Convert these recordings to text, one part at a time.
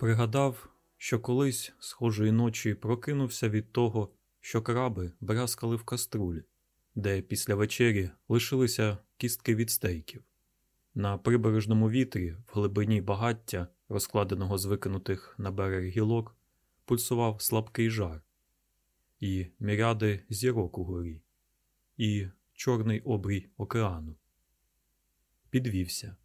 Пригадав, що колись схожої ночі прокинувся від того, що краби брязкали в каструлі, де після вечері лишилися кістки від стейків. На прибережному вітрі, в глибині багаття, розкладеного з викинутих на берег гілок, пульсував слабкий жар, і міряди зірок угорі, і чорний обрій океану. Підвівся,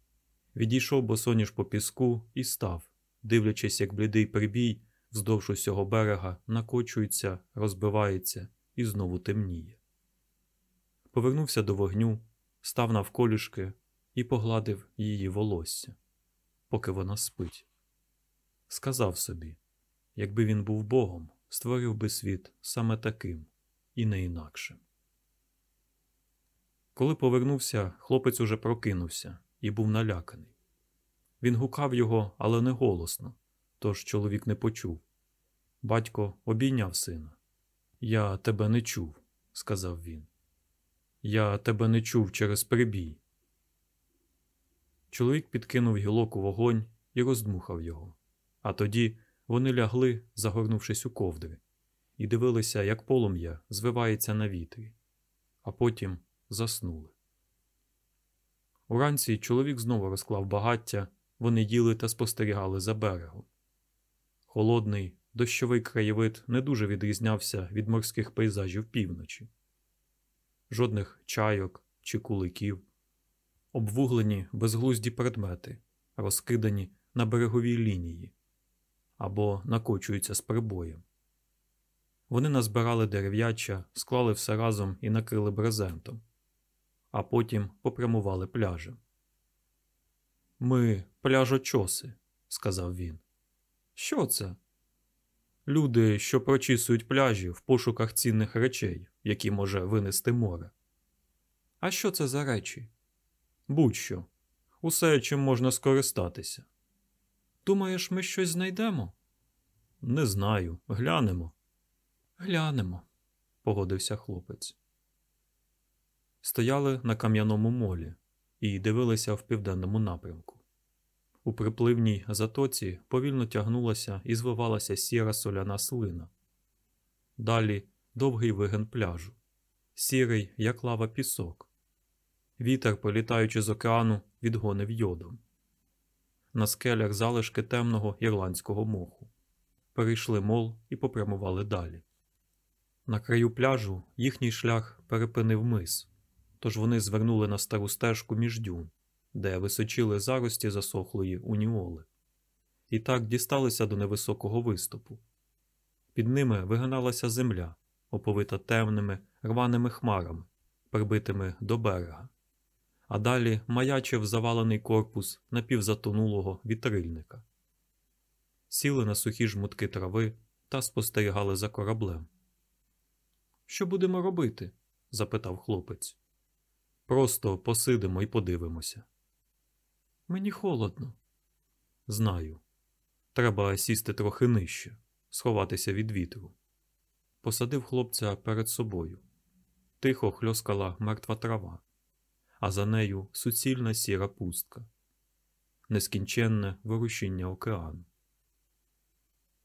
відійшов босоніж по піску і став, дивлячись, як блідий прибій вздовж усього берега накочується, розбивається і знову темніє. Повернувся до вогню, став навколішки і погладив її волосся, поки вона спить. Сказав собі, якби він був Богом, створив би світ саме таким і не інакшим. Коли повернувся, хлопець уже прокинувся і був наляканий. Він гукав його, але не голосно, тож чоловік не почув. Батько обійняв сина. Я тебе не чув, сказав він. Я тебе не чув через прибій. Чоловік підкинув гілок у вогонь і роздмухав його. А тоді вони лягли, загорнувшись у ковдри, і дивилися, як полум'я звивається на вітрі, а потім заснули. Уранці чоловік знову розклав багаття, вони їли та спостерігали за берегом. Холодний, дощовий краєвид не дуже відрізнявся від морських пейзажів півночі, жодних чайок чи куликів, обвуглені безглузді предмети, розкидані на береговій лінії або накочуються з прибоєм. Вони назбирали дерев'яча, склали все разом і накрили брезентом, а потім попрямували пляжем. Ми пляжочоси, сказав він. Що це? Люди, що прочісують пляжі в пошуках цінних речей, які може винести море. А що це за речі? Будь-що. Усе, чим можна скористатися. Думаєш, ми щось знайдемо? Не знаю. Глянемо. Глянемо, погодився хлопець. Стояли на кам'яному молі і дивилися в південному напрямку. У припливній затоці повільно тягнулася і звивалася сіра соляна слина. Далі довгий вигин пляжу, сірий, як лава пісок. Вітер, політаючи з океану, відгонив йодом. На скелях залишки темного ірландського моху. Перейшли мол і попрямували далі. На краю пляжу їхній шлях перепинив мис, тож вони звернули на стару стежку між дюн, де височили зарості засохлої уніоли, і так дісталися до невисокого виступу. Під ними вигиналася земля, оповита темними рваними хмарами, прибитими до берега, а далі маячив завалений корпус напівзатонулого вітрильника. Сіли на сухі жмутки трави та спостерігали за кораблем. Що будемо робити? запитав хлопець. Просто посидимо і подивимося. Мені холодно. Знаю. Треба сісти трохи нижче, сховатися від вітру. Посадив хлопця перед собою. Тихо хльоскала мертва трава, а за нею суцільна сіра пустка, нескінченне ворушіння океану.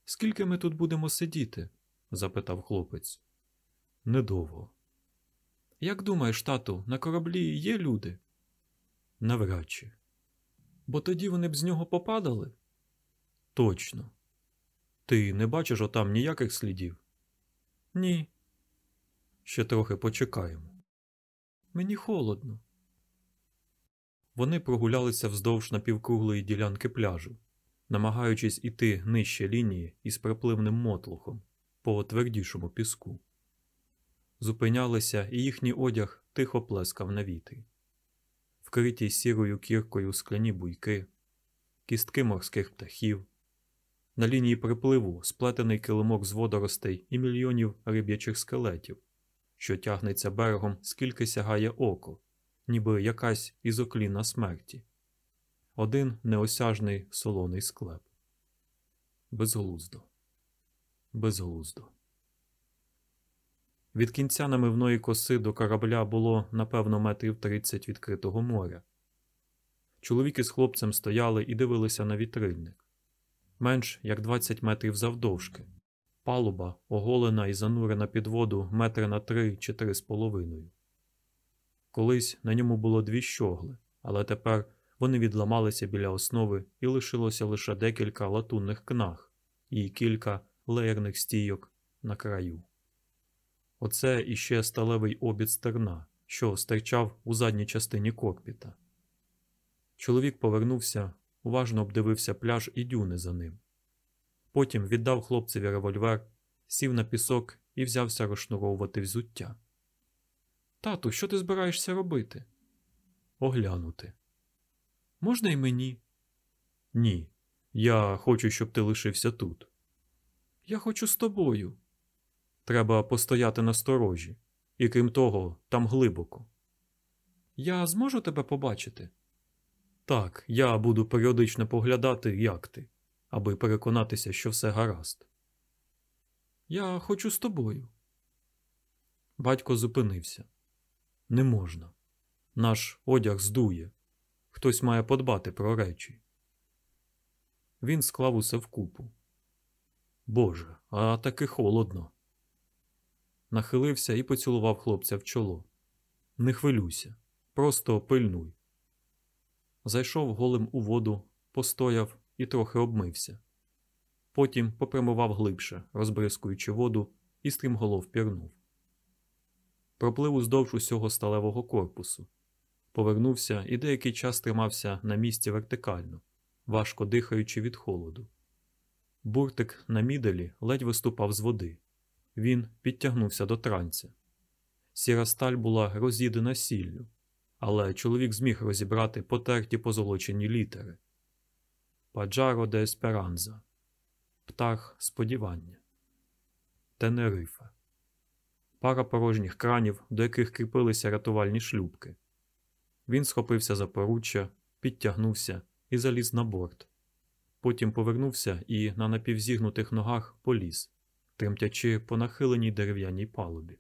Скільки ми тут будемо сидіти? запитав хлопець. Недовго. Як думаєш, тату, на кораблі є люди? Навряд чи. Бо тоді вони б з нього попадали? Точно. Ти не бачиш отам ніяких слідів? Ні. Ще трохи почекаємо. Мені холодно. Вони прогулялися вздовж напівкруглої ділянки пляжу, намагаючись іти нижче лінії із припливним мотлухом по твердішому піску. Зупинялися, і їхній одяг тихо плескав на вітрі, вкриті сірою кіркою скляні буйки, кістки морських птахів, на лінії припливу сплетений килимок з водоростей і мільйонів риб'ячих скелетів, що тягнеться берегом, скільки сягає око, ніби якась ізокліна смерті, один неосяжний солоний склеп. Безглуздо, безглуздо. Від кінця намивної коси до корабля було, напевно, метрів тридцять відкритого моря. Чоловіки з хлопцем стояли і дивилися на вітрильник. менш як 20 метрів завдовжки. Палуба оголена і занурена під воду метри на три чи три з половиною. Колись на ньому було дві щогли, але тепер вони відламалися біля основи і лишилося лише декілька латунних кнаг і кілька леєрних стійок на краю. Оце іще сталевий обід стерна, що стирчав у задній частині кокпіта. Чоловік повернувся, уважно обдивився пляж і дюни за ним. Потім віддав хлопцеві револьвер, сів на пісок і взявся розшнуровувати взуття. Тату, що ти збираєшся робити? Оглянути. Можна й мені? Ні. Я хочу, щоб ти лишився тут. Я хочу з тобою. Треба постояти на сторожі. І крім того, там глибоко. Я зможу тебе побачити? Так, я буду періодично поглядати, як ти, аби переконатися, що все гаразд. Я хочу з тобою. Батько зупинився. Не можна. Наш одяг здує. Хтось має подбати про речі. Він склав усе вкупу. Боже, а таки холодно. Нахилився і поцілував хлопця в чоло. Не хвилюйся, просто пильнуй. Зайшов голим у воду, постояв і трохи обмився. Потім попрямував глибше, розбризкуючи воду, і стрімголов пірнув. Проплив уздовж усього сталевого корпусу. Повернувся і деякий час тримався на місці вертикально, важко дихаючи від холоду. Буртик на міделі ледь виступав з води. Він підтягнувся до транця. Сіра сталь була роз'їдена сіллю, але чоловік зміг розібрати потерті позолочені літери. Паджаро де Есперанза. Птах сподівання. Тенерифе. Пара порожніх кранів, до яких кріпилися рятувальні шлюбки. Він схопився за поруччя, підтягнувся і заліз на борт. Потім повернувся і на напівзігнутих ногах поліз, тремтячи по нахиленій дерев'яній палубі.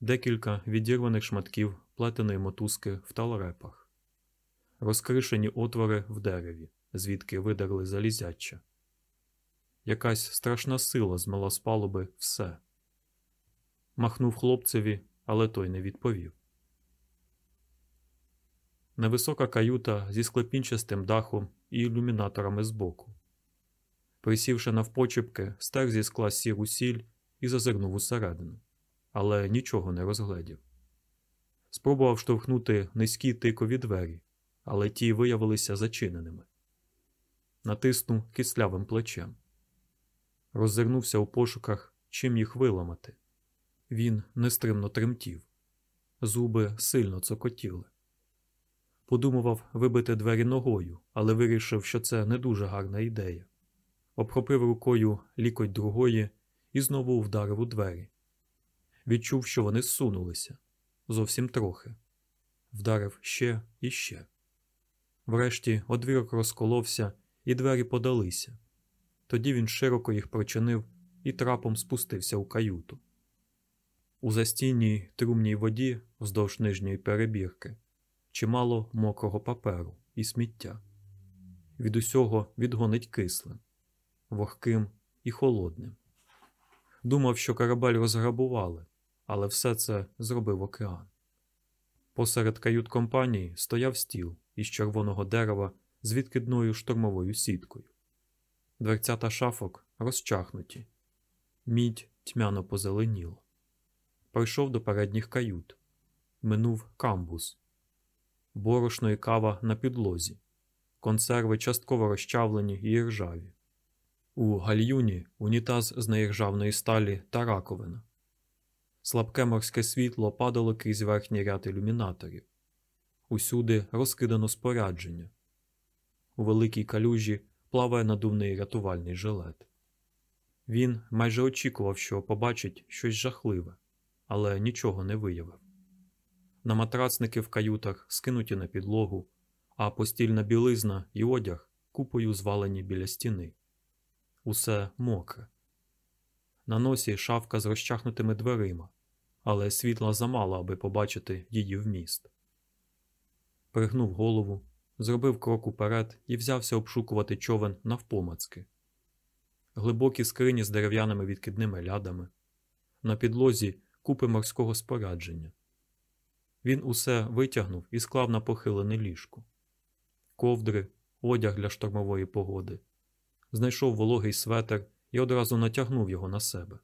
Декілька відірваних шматків плетеної мотузки в талорепах, розкришені отвори в дереві, звідки видерли залізяча. Якась страшна сила змила з палуби все. Махнув хлопцеві, але той не відповів. Невисока каюта зі склепінчастим дахом і ілюмінаторами збоку. Присівши навпочепки, стер зі скла сіру сіль і зазирнув усередину, але нічого не розгледів. Спробував штовхнути низькі тикові двері, але ті виявилися зачиненими. Натиснув кислявим плечем. Роззирнувся у пошуках, чим їх виламати. Він нестримно тремтів, зуби сильно цокотіли. Подумував вибити двері ногою, але вирішив, що це не дуже гарна ідея. Обхопив рукою лікоть другої і знову вдарив у двері. Відчув, що вони зсунулися зовсім трохи. Вдарив ще і ще. Врешті одвірок розколовся, і двері подалися. Тоді він широко їх прочинив і трапом спустився у каюту. У застійній трумній воді вздовж нижньої перебірки чимало мокрого паперу і сміття. Від усього відгонить кислим, вогким і холодним. Думав, що корабель розграбували, але все це зробив океан. Посеред кают компанії стояв стіл із червоного дерева з відкидною штурмовою сіткою. Дверцята шафок розчахнуті, мідь тьмяно позеленіло. Пройшов до передніх кают, минув камбус, борошно і кава на підлозі, консерви частково розчавлені і ржаві. У гальюні унітаз з неіржавної сталі та раковина. Слабке морське світло падало крізь верхній ряд ілюмінаторів. Усюди розкидано спорядження. У великій калюжі плаває надувний рятувальний жилет. Він майже очікував, що побачить щось жахливе, але нічого не виявив. На матрацники в каютах скинуті на підлогу, а постільна білизна і одяг купою звалені біля стіни. Усе мокре. На носі шафка з розчахнутими дверима, але світла замало, аби побачити її вміст. Пригнув голову, зробив крок уперед і взявся обшукувати човен навпомацки, глибокі скрині з дерев'яними відкидними лядами, на підлозі купи морського спорядження. Він усе витягнув і склав на похилене ліжко, ковдри, одяг для штормової погоди, знайшов вологий светер і одразу натягнув його на себе.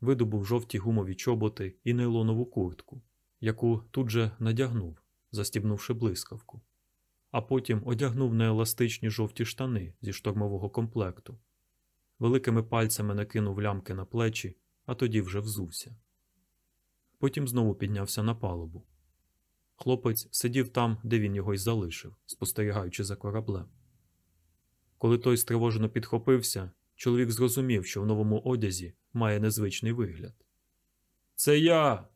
Видобув жовті гумові чоботи і нейлонову куртку, яку тут же надягнув, застібнувши блискавку, а потім одягнув нееластичні жовті штани зі штормового комплекту, великими пальцями накинув лямки на плечі, а тоді вже взувся. Потім знову піднявся на палубу. Хлопець сидів там, де він його й залишив, спостерігаючи за кораблем. Коли той стривожено підхопився, чоловік зрозумів, що в новому одязі має незвичний вигляд. Це я.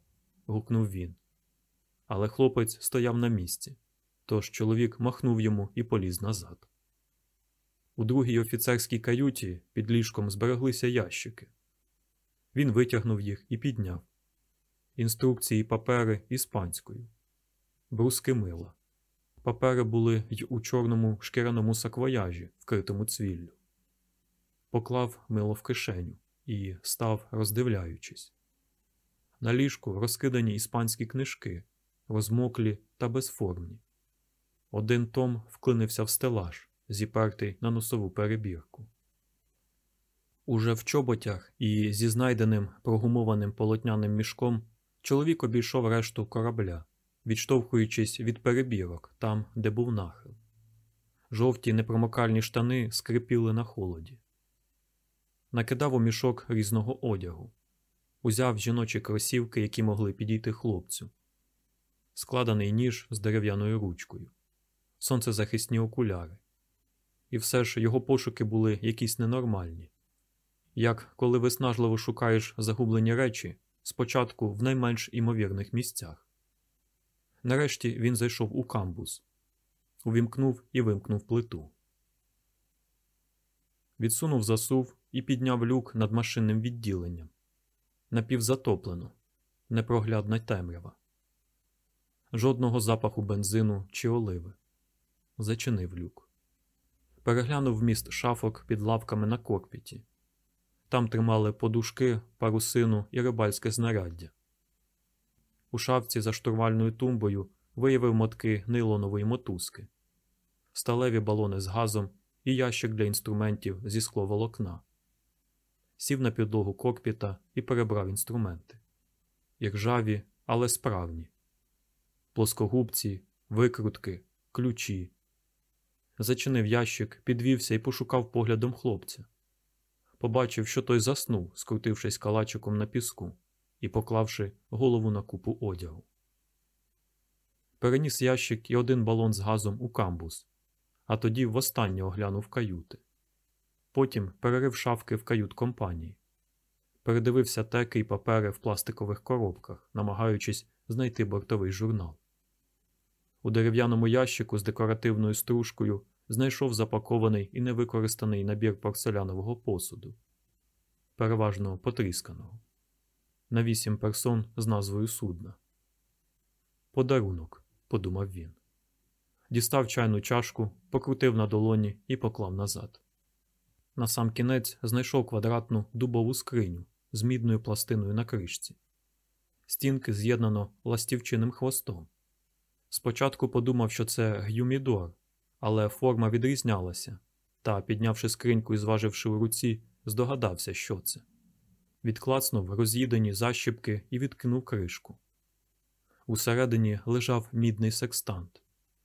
гукнув він. Але хлопець стояв на місці, тож чоловік махнув йому і поліз назад. У другій офіцерській каюті під ліжком збереглися ящики. Він витягнув їх і підняв інструкції папери іспанською, бруски мила. Папери були й у чорному шкіряному саквояжі, вкритому цвіллю. Поклав мило в кишеню і став, роздивляючись. На ліжку розкидані іспанські книжки, розмоклі та безформні. Один том вклинився в стелаж, зіпертий на носову перебірку. Уже в чоботях і зі знайденим прогумованим полотняним мішком чоловік обійшов решту корабля, відштовхуючись від перебірок там, де був нахил. Жовті непромокальні штани скрипіли на холоді. Накидав у мішок різного одягу, узяв жіночі кросівки, які могли підійти хлопцю, складений ніж з дерев'яною ручкою, сонцезахисні окуляри. І все ж його пошуки були якісь ненормальні. Як коли виснажливо шукаєш загублені речі, спочатку в найменш імовірних місцях. Нарешті він зайшов у камбуз, увімкнув і вимкнув плиту. Відсунув засув і підняв люк над машинним відділенням. Напівзатоплено, непроглядна темрява. Жодного запаху бензину чи оливи. Зачинив люк. Переглянув вміст шафок під лавками на кокпіті. Там тримали подушки, парусину і рибальське знаряддя. У шафці за штурвальною тумбою виявив мотки нейлонової мотузки, сталеві балони з газом і ящик для інструментів зі скловолокна. Сів на підлогу кокпіта і перебрав інструменти. І ржаві, але справні. Плоскогубці, викрутки, ключі. Зачинив ящик, підвівся і пошукав поглядом хлопця побачив, що той заснув, скрутившись калачиком на піску і поклавши голову на купу одягу. Переніс ящик і один балон з газом у камбус, а тоді востаннє оглянув каюти. Потім перерив шафки в кают компанії, передивився теки й папери в пластикових коробках, намагаючись знайти бортовий журнал. У дерев'яному ящику з декоративною стружкою знайшов запакований і невикористаний набір порцелянового посуду, переважно потрісканого, на вісім персон з назвою судна. Подарунок, подумав він. Дістав чайну чашку, покрутив на долоні і поклав назад. На сам кінець знайшов квадратну дубову скриню з мідною пластиною на кришці. Стінки з'єднано ластівчиним хвостом. Спочатку подумав, що це гюмідор, але форма відрізнялася, та, піднявши скриньку і зваживши у руці, здогадався, що це. Відклацнув роз'їдені защіпки і відкинув кришку. Усередині лежав мідний секстант,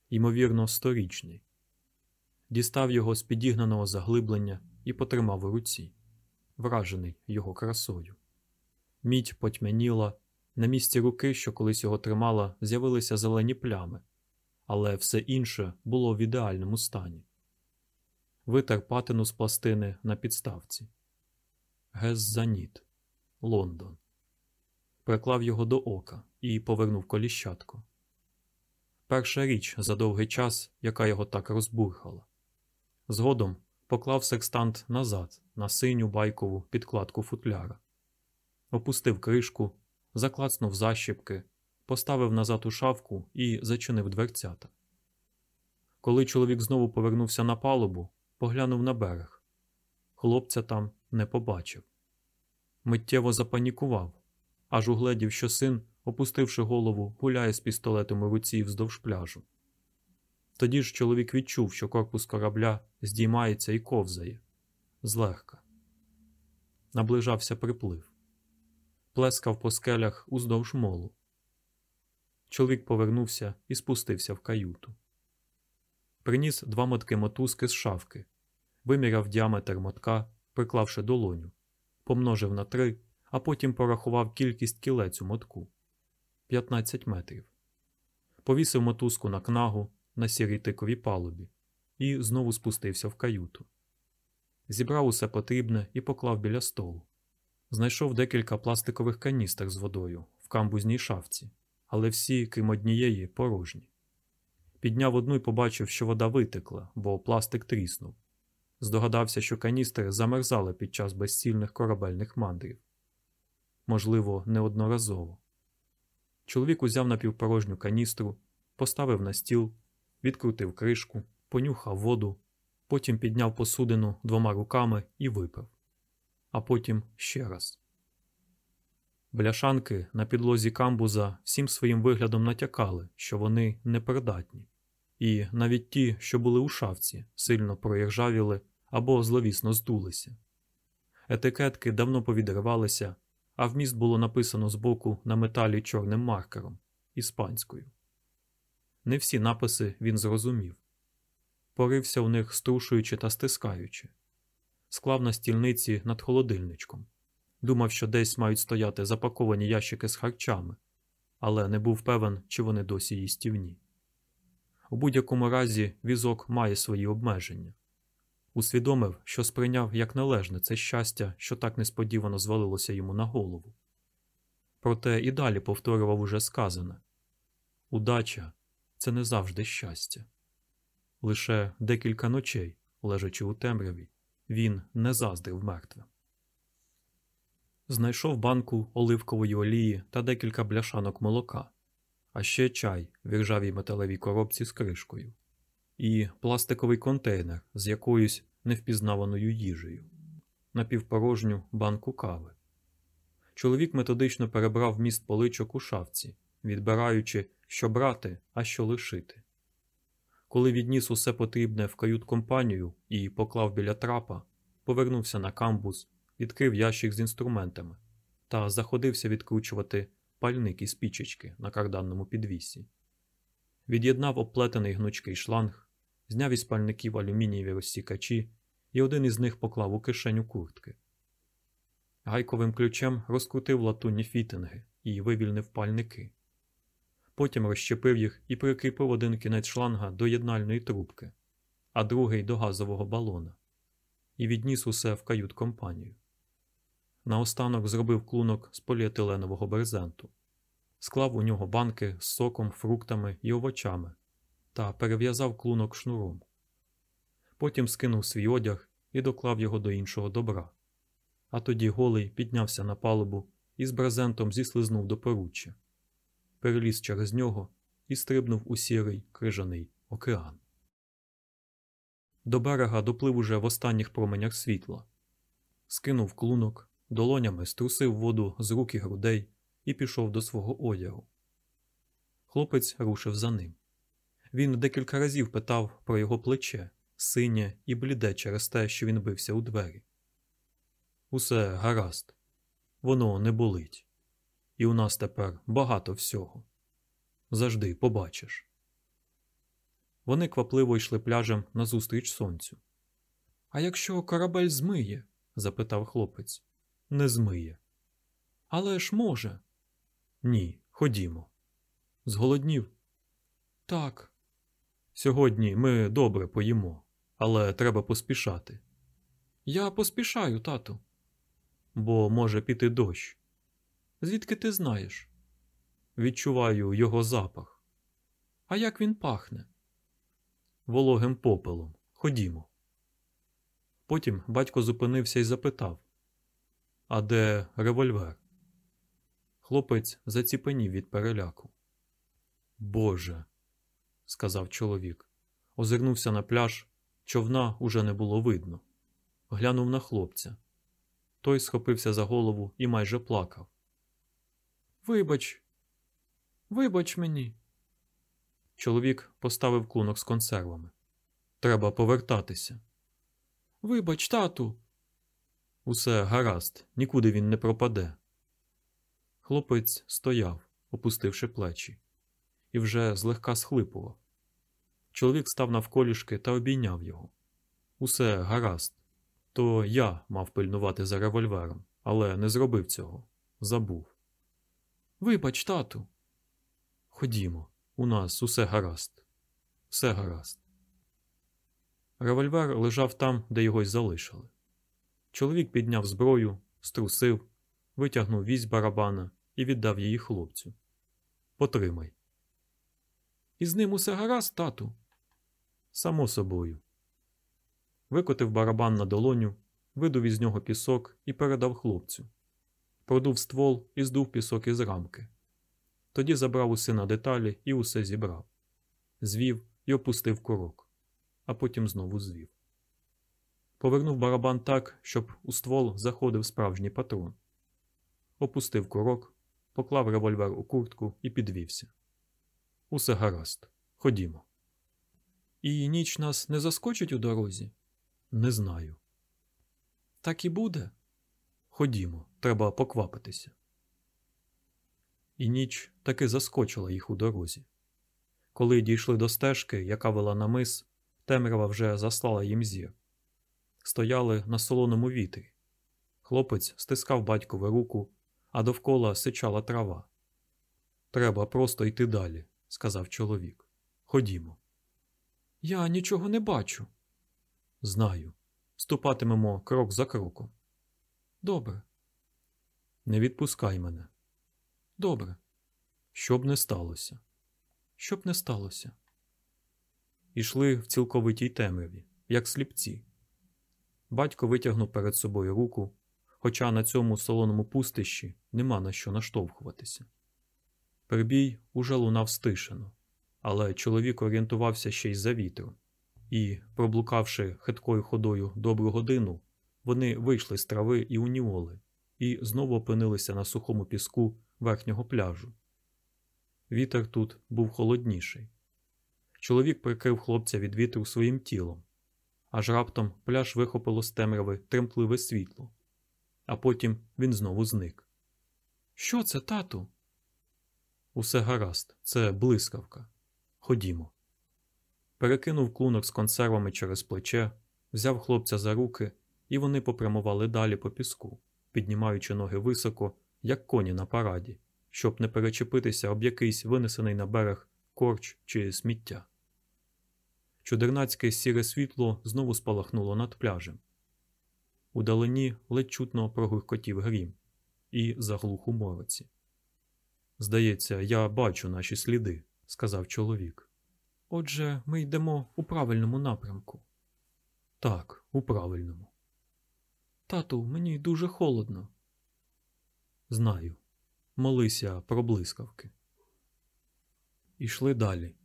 ймовірно, сторічний. Дістав його з підігнаного заглиблення і потримав у руці, вражений його красою. Мідь потьмяніла, на місці руки, що колись його тримала, з'явилися зелені плями, але все інше було в ідеальному стані. Витер патину з пластини на підставці. Геззаніт, Лондон. Приклав його до ока і повернув коліщатко. Перша річ за довгий час, яка його так розбурхала. Згодом поклав секстант назад на синю байкову підкладку футляра, опустив кришку, заклацнув защіпки поставив назад у шавку і зачинив дверцята. Коли чоловік знову повернувся на палубу, поглянув на берег. хлопця там не побачив. Миттєво запанікував, аж угледів, що син, опустивши голову, гуляє з пістолетом у руці вздовж пляжу. Тоді ж чоловік відчув, що корпус корабля здіймається і ковзає злегка. Наближався приплив, плескав по скелях уздовж молу. Чоловік повернувся і спустився в каюту. Приніс два мотки мотузки з шавки, виміряв діаметр мотка, приклавши долоню, помножив на три, а потім порахував кількість кілець у мотку 15 метрів. Повісив мотузку на кнагу на сірій тиковій палубі і знову спустився в каюту. Зібрав усе потрібне і поклав біля столу. Знайшов декілька пластикових каністр з водою в камбузній шафці, але всі, крім однієї, порожні. Підняв одну і побачив, що вода витекла, бо пластик тріснув. Здогадався, що каністри замерзали під час безцільних корабельних мандрів. Можливо, неодноразово. Чоловік узяв напівпорожню каністру, поставив на стіл, відкрутив кришку, понюхав воду, потім підняв посудину двома руками і випив. А потім ще раз. Бляшанки на підлозі камбуза всім своїм виглядом натякали, що вони непридатні, і навіть ті, що були у шафці, сильно проіржавіли або зловісно здулися. Етикетки давно повідривалися, а вміст було написано збоку на металі чорним маркером іспанською. Не всі написи він зрозумів, порився у них, струшуючи та стискаючи, склав на стільниці над холодильничком. Думав, що десь мають стояти запаковані ящики з харчами, але не був певен, чи вони досі їстівні. У будь-якому разі візок має свої обмеження. Усвідомив, що сприйняв як належне це щастя, що так несподівано звалилося йому на голову. Проте і далі повторював уже сказане удача це не завжди щастя. Лише декілька ночей, лежачи у темряві, він не заздрив мертвим. Знайшов банку оливкової олії та декілька бляшанок молока, а ще чай в іржавій металевій коробці з кришкою, і пластиковий контейнер з якоюсь невпізнаваною їжею, напівпорожню банку кави. Чоловік методично перебрав міст поличок у шафці, відбираючи, що брати, а що лишити. Коли відніс усе потрібне в кают компанію і поклав біля трапа, повернувся на камбуз відкрив ящик з інструментами та заходився відкручувати пальник із пічечки на карданному підвісі. Від'єднав оплетений гнучкий шланг, зняв із пальників алюмінієві розсікачі і один із них поклав у кишеню куртки. Гайковим ключем розкрутив латунні фітинги і вивільнив пальники. Потім розщепив їх і прикріпив один кінець шланга до єднальної трубки, а другий до газового балона, і відніс усе в кают компанію. Наостанок зробив клунок з поліетиленового брезенту, склав у нього банки з соком, фруктами і овочами та перев'язав клунок шнуром. Потім скинув свій одяг і доклав його до іншого добра. А тоді голий піднявся на палубу і з брезентом зіслизнув до поруччя, переліз через нього і стрибнув у сірий крижаний океан. До берега доплив уже в останніх променях світла, скинув клунок долонями струсив воду з рук і грудей і пішов до свого одягу. Хлопець рушив за ним. Він декілька разів питав про його плече, синє і бліде через те, що він бився у двері. Усе гаразд, воно не болить, і у нас тепер багато всього. Завжди побачиш. Вони квапливо йшли пляжем назустріч сонцю. А якщо корабель змиє? запитав хлопець не змиє. Але ж може. Ні, ходімо. Зголоднів? Так. Сьогодні ми добре поїмо, але треба поспішати. Я поспішаю, тату. Бо може піти дощ. Звідки ти знаєш? Відчуваю його запах. А як він пахне? Вологим попелом. Ходімо. Потім батько зупинився і запитав а де револьвер? Хлопець заціпенів від переляку. Боже, сказав чоловік. Озирнувся на пляж, човна уже не було видно. глянув на хлопця. Той схопився за голову і майже плакав. Вибач, вибач мені. Чоловік поставив клунок з консервами. Треба повертатися. Вибач, тату. Усе гаразд, нікуди він не пропаде. Хлопець стояв, опустивши плечі, і вже злегка схлипував. Чоловік став навколішки та обійняв його. Усе гаразд. То я мав пильнувати за револьвером, але не зробив цього. Забув. Вибач, тату. Ходімо, у нас усе гаразд. Все гаразд. Револьвер лежав там, де його й залишили. Чоловік підняв зброю, струсив, витягнув вісь барабана і віддав її хлопцю. Потримай. І з ним усе гаразд, тату. Само собою. Викотив барабан на долоню, видув із нього пісок і передав хлопцю. Продув ствол і здув пісок із рамки. Тоді забрав у сина деталі і усе зібрав. Звів і опустив курок, а потім знову звів. Повернув барабан так, щоб у ствол заходив справжній патрон. Опустив курок, поклав револьвер у куртку і підвівся. Усе гаразд. Ходімо. І ніч нас не заскочить у дорозі? Не знаю. Так і буде. Ходімо, треба поквапитися. І ніч таки заскочила їх у дорозі. Коли дійшли до стежки, яка вела на мис, темрява вже заслала їм зір. Стояли на солоному вітрі. Хлопець стискав батькову руку, а довкола сичала трава. Треба просто йти далі, сказав чоловік. Ходімо. Я нічого не бачу. Знаю. Ступатимемо крок за кроком. Добре. Не відпускай мене. Добре. Щоб не сталося. Щоб не сталося. Ішли в цілковитій темряві, як сліпці. Батько витягнув перед собою руку, хоча на цьому солоному пустищі нема на що наштовхуватися. Прибій уже лунав стишено, але чоловік орієнтувався ще й за вітром, і, проблукавши хиткою ходою добру годину, вони вийшли з трави і уніоли і знову опинилися на сухому піску верхнього пляжу. Вітер тут був холодніший. Чоловік прикрив хлопця від вітру своїм тілом, аж раптом пляж вихопило з темряви тремтливе світло, а потім він знову зник. Що це, тату? Усе гаразд, це блискавка. Ходімо. Перекинув клунок з консервами через плече, взяв хлопця за руки, і вони попрямували далі по піску, піднімаючи ноги високо, як коні на параді, щоб не перечепитися об якийсь винесений на берег корч чи сміття. Чудернацьке сіре світло знову спалахнуло над пляжем. Удалині ледь чутно прогуркотів грім і заглух у мороці. Здається, я бачу наші сліди, сказав чоловік. Отже, ми йдемо у правильному напрямку. Так, у правильному. Тату, мені дуже холодно. Знаю. Молися про блискавки. Ішли далі.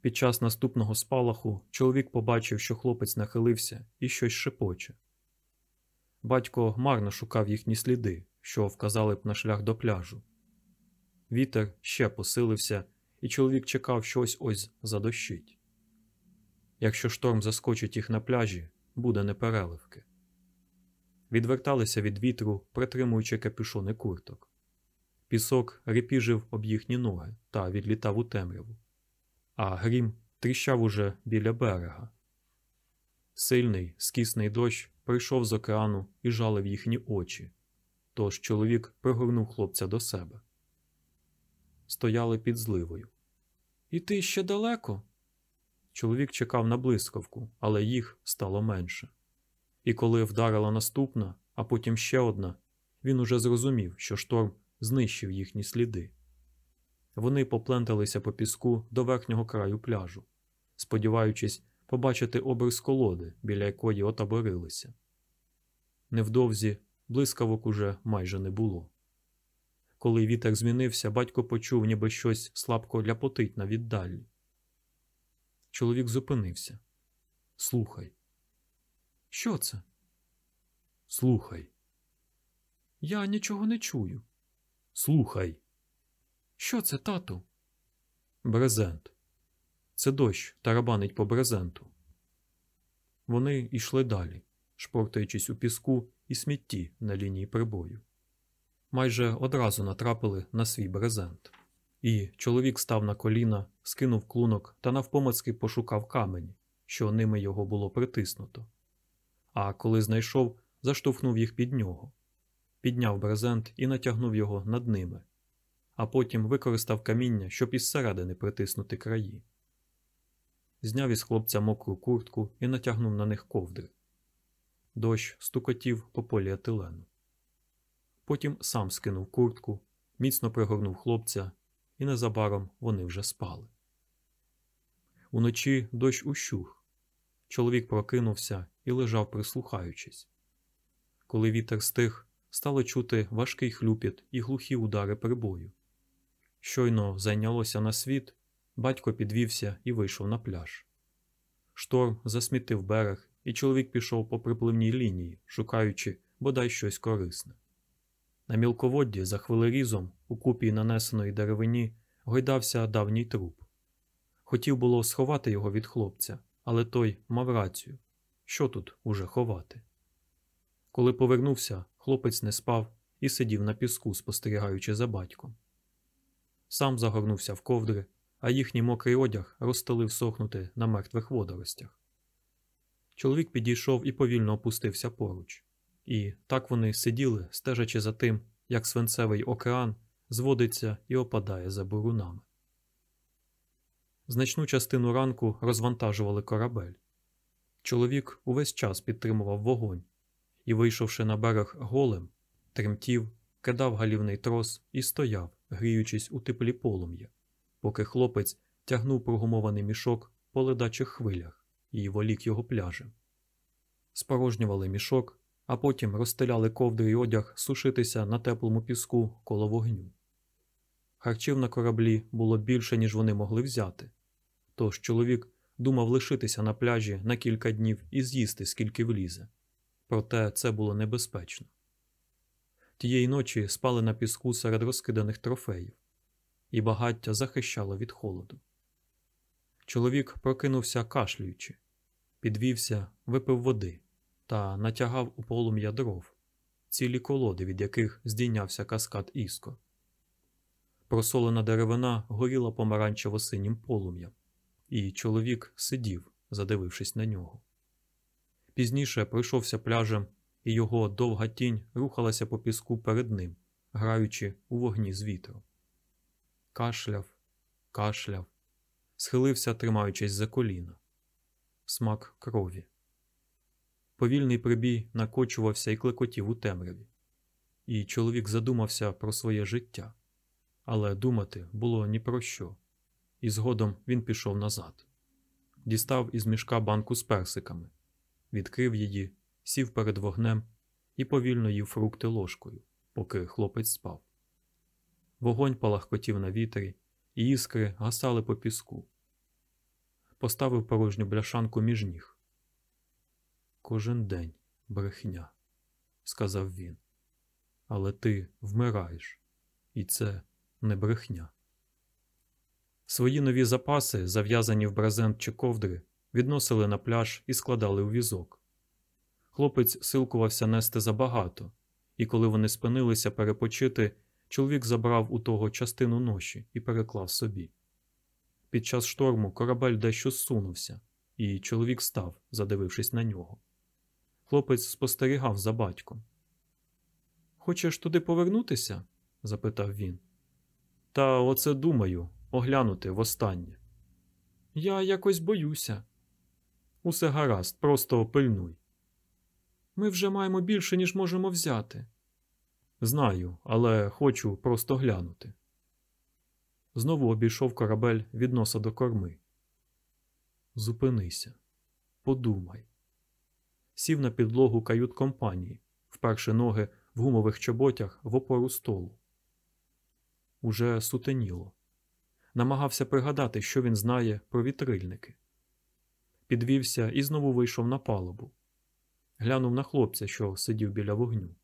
Під час наступного спалаху чоловік побачив, що хлопець нахилився і щось шепоче. Батько марно шукав їхні сліди, що вказали б на шлях до пляжу. Вітер ще посилився, і чоловік чекав, що ось ось задощить. Якщо шторм заскочить їх на пляжі, буде непереливки. Відверталися від вітру, притримуючи капюшони курток. Пісок репіжив об їхні ноги та відлітав у темряву, а грім тріщав уже біля берега. Сильний, скісний дощ прийшов з океану і жалив їхні очі, тож чоловік пригорнув хлопця до себе. Стояли під зливою. І ти ще далеко? Чоловік чекав на блискавку, але їх стало менше. І коли вдарила наступна, а потім ще одна, він уже зрозумів, що шторм знищив їхні сліди. Вони попленталися по піску до верхнього краю пляжу, сподіваючись побачити обрис колоди, біля якої отаборилися. Невдовзі блискавок уже майже не було. Коли вітер змінився, батько почув, ніби щось слабко ляпотить на віддалі. Чоловік зупинився. Слухай. Що це? Слухай. Я нічого не чую. Слухай. Що це, тату? Брезент. Це дощ тарабанить по брезенту. Вони йшли далі, шпортаючись у піску і смітті на лінії прибою. Майже одразу натрапили на свій брезент. І чоловік став на коліна, скинув клунок та навпомацки пошукав камені, що ними його було притиснуто. А коли знайшов, заштовхнув їх під нього, підняв брезент і натягнув його над ними, а потім використав каміння, щоб із середини притиснути краї. Зняв із хлопця мокру куртку і натягнув на них ковдри. Дощ стукотів по поліетилену. Потім сам скинув куртку, міцно пригорнув хлопця, і незабаром вони вже спали. Уночі дощ ущух. Чоловік прокинувся і лежав, прислухаючись. Коли вітер стих, стало чути важкий хлюпіт і глухі удари прибою. Щойно зайнялося на світ, батько підвівся і вийшов на пляж. Шторм засмітив берег, і чоловік пішов по припливній лінії, шукаючи бодай щось корисне. На мілководді за хвилерізом, у купі нанесеної деревині, гойдався давній труп. Хотів було сховати його від хлопця, але той мав рацію. Що тут уже ховати? Коли повернувся, хлопець не спав і сидів на піску, спостерігаючи за батьком. Сам загорнувся в ковдри, а їхній мокрий одяг розстелив сохнути на мертвих водоростях. Чоловік підійшов і повільно опустився поруч. І так вони сиділи, стежачи за тим, як свинцевий океан зводиться і опадає за бурунами. Значну частину ранку розвантажували корабель. Чоловік увесь час підтримував вогонь і, вийшовши на берег голим, тремтів, кидав галівний трос і стояв, гріючись у теплі полум'я, поки хлопець тягнув прогумований мішок по ледачих хвилях і волік його пляжем. Спорожнювали мішок, а потім розстеляли ковдри й одяг сушитися на теплому піску коло вогню. Харчів на кораблі було більше, ніж вони могли взяти, тож чоловік думав лишитися на пляжі на кілька днів і з'їсти, скільки влізе. Проте це було небезпечно. Тієї ночі спали на піску серед розкиданих трофеїв, і багаття захищало від холоду. Чоловік прокинувся кашлюючи, підвівся, випив води та натягав у полум'я дров, цілі колоди, від яких здійнявся каскад іскор. Просолена деревина горіла помаранчево синім полум'ям, і чоловік сидів, задивившись на нього. Пізніше пройшовся пляжем, і його довга тінь рухалася по піску перед ним, граючи у вогні з вітром. Кашляв, кашляв, схилився, тримаючись за коліна. Смак крові. Повільний прибій накочувався і клекотів у темряві. І чоловік задумався про своє життя. Але думати було ні про що. І згодом він пішов назад. Дістав із мішка банку з персиками, відкрив її, сів перед вогнем і повільно їв фрукти ложкою, поки хлопець спав. Вогонь палахкотів на вітрі, і іскри гасали по піску. Поставив порожню бляшанку між ніг. Кожен день брехня, сказав він. Але ти вмираєш, і це не брехня. Свої нові запаси, зав'язані в брезент чи ковдри, відносили на пляж і складали у візок. Хлопець силкувався нести забагато, і коли вони спинилися перепочити, чоловік забрав у того частину ноші і переклав собі. Під час шторму корабель дещо зсунувся, і чоловік став, задивившись на нього. Хлопець спостерігав за батьком. Хочеш туди повернутися? запитав він. Та оце думаю оглянути востаннє. Я якось боюся. Усе гаразд, просто пильнуй. Ми вже маємо більше, ніж можемо взяти. Знаю, але хочу просто глянути. Знову обійшов корабель від носа до корми. Зупинися, подумай. Сів на підлогу кают компанії, вперши ноги в гумових чоботях в опору столу. Уже сутеніло. Намагався пригадати, що він знає про вітрильники. Підвівся і знову вийшов на палубу. Глянув на хлопця, що сидів біля вогню.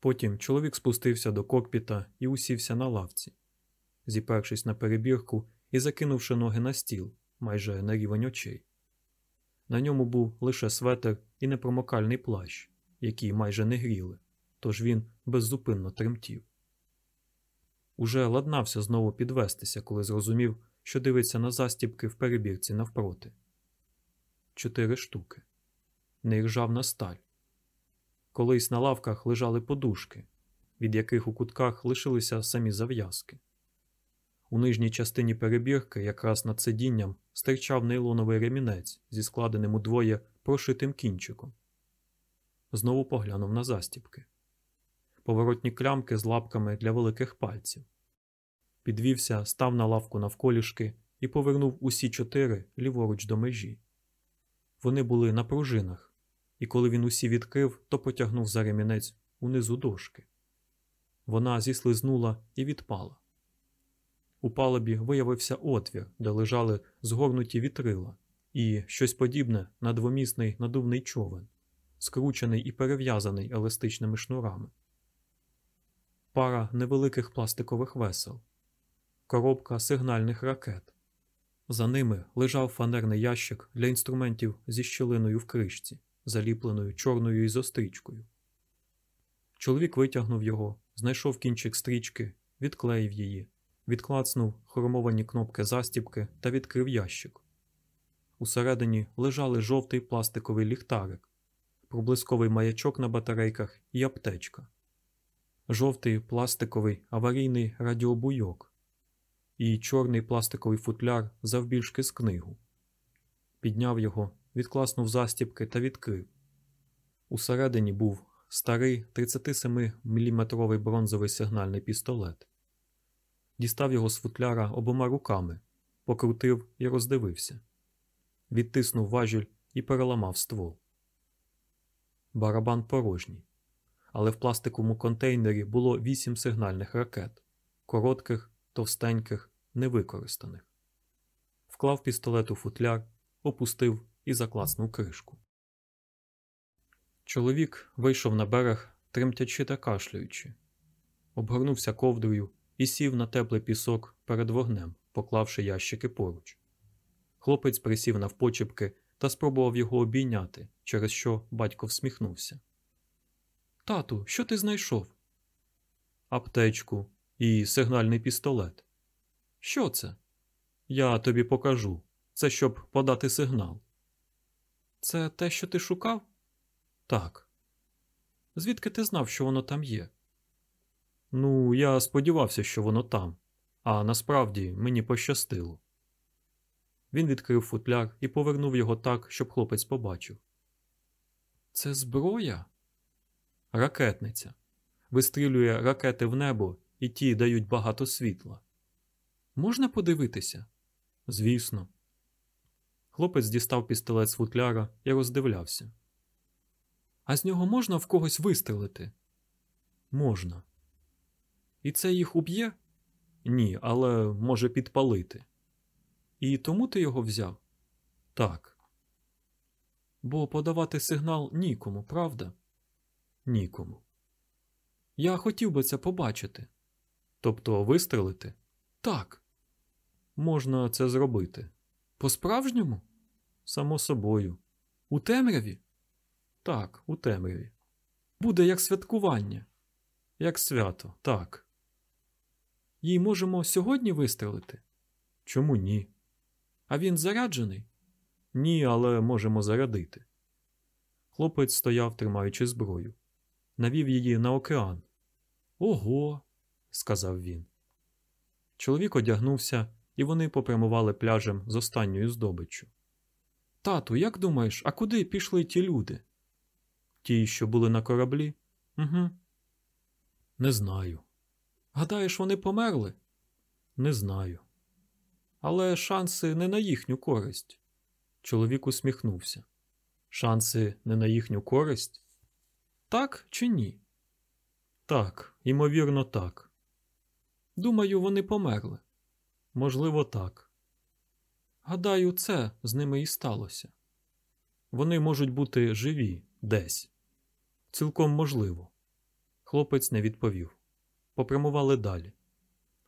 Потім чоловік спустився до кокпіта і усівся на лавці, зіпершись на перебірку і закинувши ноги на стіл, майже на рівень очей. На ньому був лише светер і непромокальний плащ, який майже не гріли, тож він беззупинно тремтів. Уже ладнався знову підвестися, коли зрозумів, що дивиться на застібки в перебірці навпроти. Чотири штуки. Неіржавна сталь. Колись на лавках лежали подушки, від яких у кутках лишилися самі зав'язки. У нижній частині перебірки, якраз над сидінням, стирчав нейлоновий ремінець зі складеним удвоє прошитим кінчиком. Знову поглянув на застібки. Поворотні клямки з лапками для великих пальців. Підвівся, став на лавку навколішки і повернув усі чотири ліворуч до межі. Вони були на пружинах, і коли він усі відкрив, то потягнув за ремінець унизу дошки. Вона зіслизнула і відпала. У палубі виявився отвір, де лежали згорнуті вітрила, і щось подібне на двомісний надувний човен, скручений і перев'язаний еластичними шнурами. Пара невеликих пластикових весел, коробка сигнальних ракет. За ними лежав фанерний ящик для інструментів зі щілиною в кришці, заліпленою чорною ізострічкою. Чоловік витягнув його, знайшов кінчик стрічки, відклеїв її, відклацнув хромовані кнопки застібки та відкрив ящик. Усередині лежали жовтий пластиковий ліхтарик, проблисковий маячок на батарейках і аптечка, жовтий пластиковий аварійний радіобуйок і чорний пластиковий футляр завбільшки з книгу. Підняв його, відкласнув застібки та відкрив. Усередині був старий 37-мм бронзовий сигнальний пістолет. Дістав його з футляра обома руками, покрутив і роздивився. Відтиснув важіль і переламав ствол. Барабан порожній, але в пластиковому контейнері було вісім сигнальних ракет, коротких, товстеньких, невикористаних. Вклав пістолет у футляр, опустив і закласнув кришку. Чоловік вийшов на берег, тремтячи та кашлюючи, обгорнувся ковдрою і сів на теплий пісок перед вогнем, поклавши ящики поруч. Хлопець присів навпочепки та спробував його обійняти, через що батько всміхнувся. Тату, що ти знайшов? Аптечку і сигнальний пістолет. Що це? Я тобі покажу. Це щоб подати сигнал. Це те, що ти шукав? Так. Звідки ти знав, що воно там є? Ну, я сподівався, що воно там, а насправді мені пощастило. Він відкрив футляр і повернув його так, щоб хлопець побачив. Це зброя? Ракетниця. Вистрілює ракети в небо, і ті дають багато світла. Можна подивитися? Звісно. Хлопець дістав пістолет з футляра і роздивлявся. А з нього можна в когось вистрелити? Можна. І це їх уб'є? Ні, але може підпалити. І тому ти його взяв? Так. Бо подавати сигнал нікому, правда? Нікому. Я хотів би це побачити. Тобто вистрелити? Так. Можна це зробити. По-справжньому? Само собою. У темряві? Так, у темряві. Буде як святкування. Як свято, так. Їй можемо сьогодні вистрелити? Чому ні? А він заряджений? Ні, але можемо зарядити. Хлопець стояв, тримаючи зброю. Навів її на океан. Ого, сказав він. Чоловік одягнувся, і вони попрямували пляжем з останньою здобиччю. Тату, як думаєш, а куди пішли ті люди? Ті, що були на кораблі? Угу. Не знаю. Гадаєш, вони померли? Не знаю. Але шанси не на їхню користь. Чоловік усміхнувся. Шанси не на їхню користь? Так чи ні? Так, ймовірно, так. Думаю, вони померли. Можливо, так. Гадаю, це з ними і сталося. Вони можуть бути живі, Десь. Цілком можливо. Хлопець не відповів. Попрямували далі.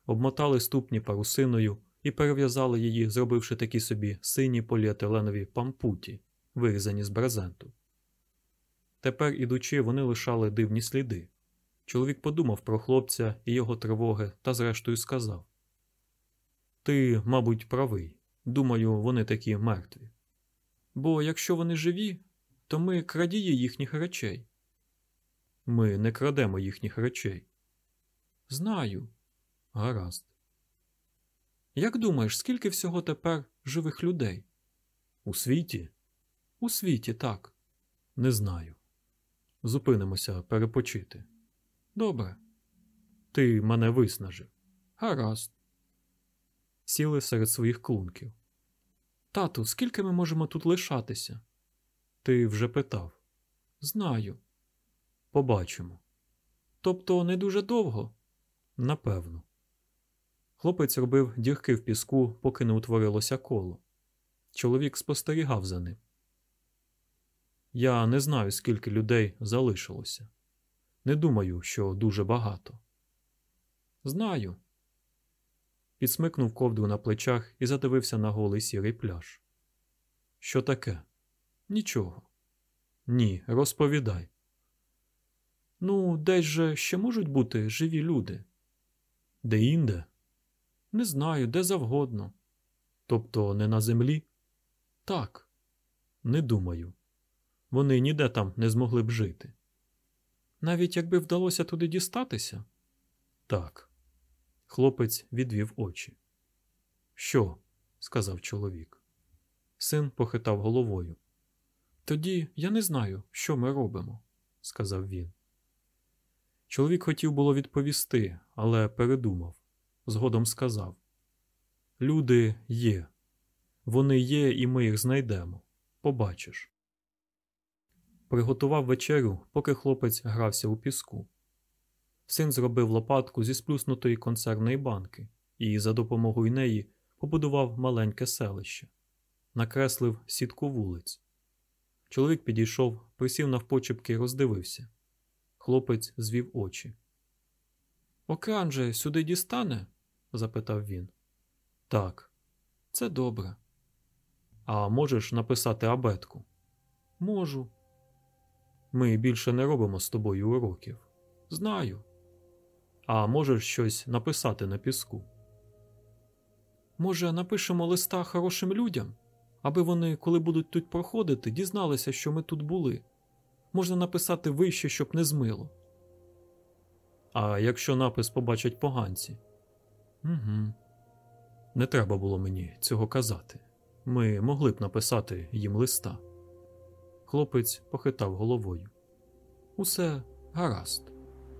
Обмотали ступні парусиною і перев'язали її, зробивши такі собі сині поліетиленові пампуті, вирізані з брезенту. Тепер, ідучи, вони лишали дивні сліди. Чоловік подумав про хлопця і його тривоги та, зрештою, сказав: Ти, мабуть, правий. Думаю, вони такі мертві. Бо якщо вони живі, то ми крадії їхніх речей. Ми не крадемо їхніх речей. Знаю. Гаразд. Як думаєш, скільки всього тепер живих людей? У світі? У світі, так. Не знаю. Зупинимося перепочити. Добре. Ти мене виснажив. Гаразд. Сіли серед своїх клунків. Тату, скільки ми можемо тут лишатися? Ти вже питав. Знаю. Побачимо. Тобто не дуже довго? Напевно. Хлопець робив дірки в піску, поки не утворилося коло. Чоловік спостерігав за ним. Я не знаю, скільки людей залишилося. Не думаю, що дуже багато. Знаю. Підсмикнув ковдру на плечах і задивився на голий сірий пляж. Що таке? Нічого. Ні, розповідай. Ну, десь же ще можуть бути живі люди. Де інде? Не знаю, де завгодно. Тобто не на землі? Так. Не думаю. Вони ніде там не змогли б жити. Навіть якби вдалося туди дістатися? Так. Хлопець відвів очі. Що? сказав чоловік. Син похитав головою. Тоді я не знаю, що ми робимо, сказав він. Чоловік хотів було відповісти, але передумав. Згодом сказав: Люди є. Вони є, і ми їх знайдемо. Побачиш. Приготував вечерю, поки хлопець грався у піску. Син зробив лопатку зі сплюснутої консервної банки і за допомогою неї побудував маленьке селище, накреслив сітку вулиць. Чоловік підійшов, присів навпочепки і роздивився. Хлопець звів очі. Окран же сюди дістане? запитав він. Так, це добре. А можеш написати абетку? Можу. Ми більше не робимо з тобою уроків. Знаю. А можеш щось написати на піску? Може, напишемо листа хорошим людям, аби вони, коли будуть тут проходити, дізналися, що ми тут були. Можна написати вище, щоб не змило. А якщо напис побачать поганці? Угу. Не треба було мені цього казати. Ми могли б написати їм листа. Хлопець похитав головою. Усе гаразд,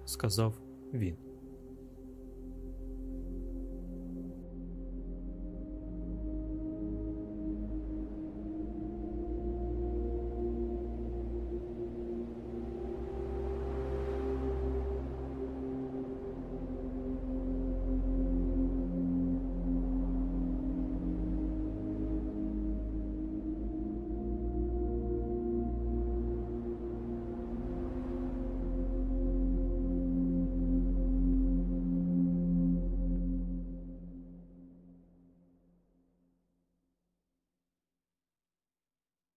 сказав він.